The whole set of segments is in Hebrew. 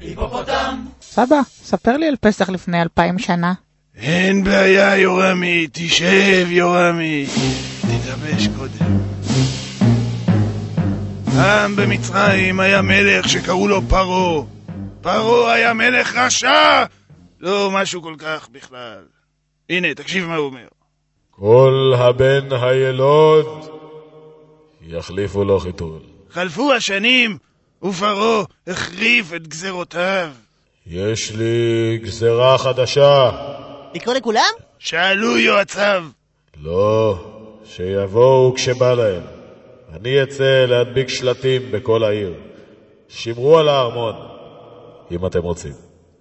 היפופוטם! סבא, ספר לי על פסח לפני אלפיים שנה. אין בעיה, יורמי, תשב, יורמי. תתלבש קודם. פעם במצרים היה מלך שקראו לו פרעה. פרעה היה מלך רשע! לא משהו כל כך בכלל. הנה, תקשיב מה הוא אומר. כל הבן הילוד יחליפו לו חיתול. חלפו השנים, ופרעה החריף את גזרותיו. יש לי גזרה חדשה. לקרוא לכולם? שאלו יועציו. לא, שיבואו כשבא להם. אני אצא להדביק שלטים בכל העיר. שמרו על הארמון, אם אתם רוצים.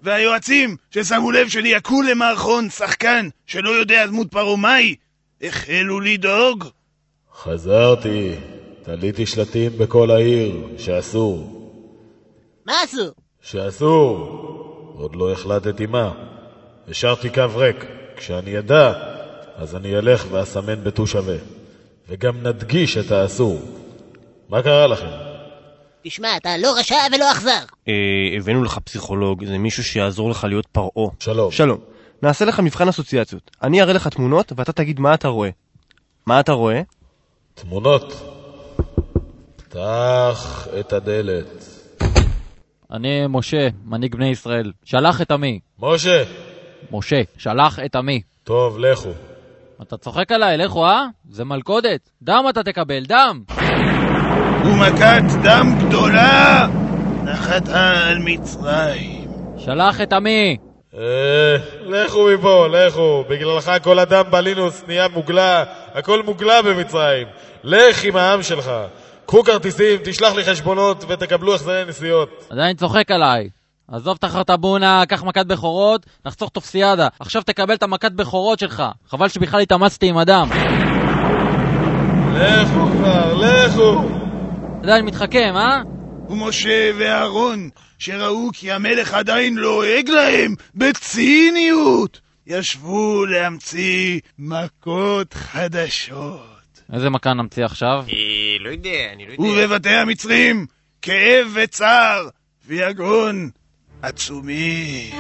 והיועצים ששמו לב שליהקו למערכון שחקן שלא יודע דמות פרעה מהי, החלו לדאוג. חזרתי, תליתי שלטים בכל העיר, שאסור. מה עשו? שאסור. עוד לא החלטתי מה. השארתי קו ריק. כשאני אדע, אז אני אלך ואסמן בטו שווה. וגם נדגיש את האסור. מה קרה לכם? תשמע, אתה לא רשע ולא אכזר. אה, הבאנו לך פסיכולוג, זה מישהו שיעזור לך להיות פרעה. שלום. שלום, נעשה לך מבחן אסוציאציות. אני אראה לך תמונות ואתה תגיד מה אתה רואה. מה אתה רואה? תמונות. פתח את הדלת. אני משה, מנהיג בני ישראל. שלח את עמי. משה! משה, שלח את עמי. טוב, לכו. אתה צוחק עליי, לכו, אה? זה מלכודת. דם אתה תקבל, דם! ומכת דם גדולה נחתה על מצרים. שלח את עמי! אה, לכו מפה, לכו. בגללך כל אדם בלינוס נהיה מוגלה. הכל מוגלה במצרים. לך עם העם שלך. קחו כרטיסים, תשלח לי חשבונות ותקבלו החזרי נסיעות. עדיין צוחק עליי. עזוב את החרטבונה, קח מכת בכורות, נחסוך טופסיאדה. עכשיו תקבל את המכת בכורות שלך. חבל שבכלל התאמצתי עם אדם. לכו כבר, לכו! עדיין מתחכם, אה? ומשה ואהרון, שראו כי המלך עדיין לועג להם בציניות, ישבו להמציא מכות חדשות. איזה מכה נמציא עכשיו? לא יודע, אני לא יודע. ובבתי המצרים, כאב וצער ויגון עצומים.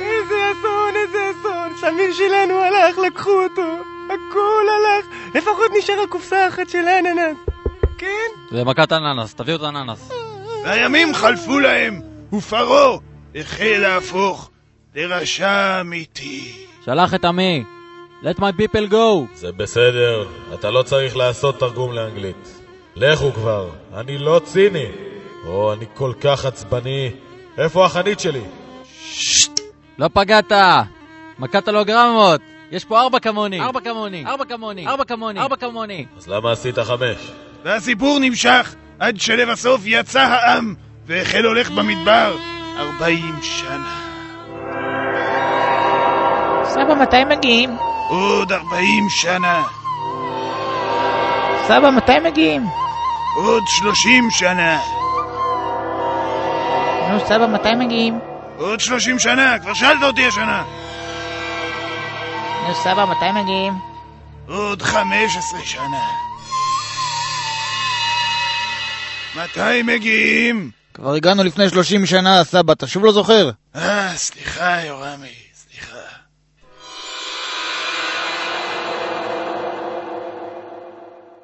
איזה אסון, איזה אסון. סמיר שלנו הלך, לקחו אותו. הכל הלך. לפחות נשארה קופסה אחת של אננס. כן? זה מכת אננס, תביאו את האננס. והימים חלפו להם, ופרעה החל להפוך לרשע אמיתי. שלח את עמי. let my people go. זה בסדר, אתה לא צריך לעשות תרגום לאנגלית. לכו כבר, אני לא ציני. או, אני כל כך עצבני. איפה החנית שלי? לא פגעת! מכת הלוגרמות! יש פה ארבע כמוני! ארבע כמוני! ארבע כמוני! ארבע כמוני! ארבע כמוני! אז למה עשית חמש? והסיפור נמשך עד שלבסוף יצא העם והחל הולך במדבר ארבעים שנה. סבא, מתי מגיעים? עוד ארבעים שנה, סבא, מתי מגיעים? עוד שלושים שנה, נו, סבא, מתי מגיעים? עוד שלושים שנה, כבר שאלת אותי השנה. נו, סבא, מתי מגיעים? עוד חמש עשרה שנה. מתי מגיעים? כבר הגענו לפני 30 שנה, סבא, אתה שוב לא זוכר? אה, סליחה, יורמי, סליחה.